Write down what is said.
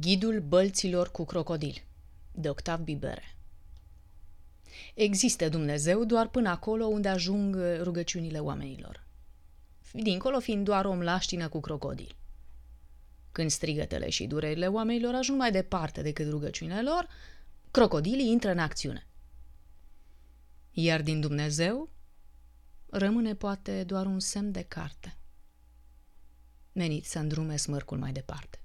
Ghidul bălților cu crocodil de Octav Bibere Există Dumnezeu doar până acolo unde ajung rugăciunile oamenilor. Dincolo fiind doar om laștină cu crocodil. Când strigătele și durerile oamenilor ajung mai departe decât rugăciunile lor, crocodilii intră în acțiune. Iar din Dumnezeu rămâne poate doar un semn de carte menit să îndrume smârcul mai departe.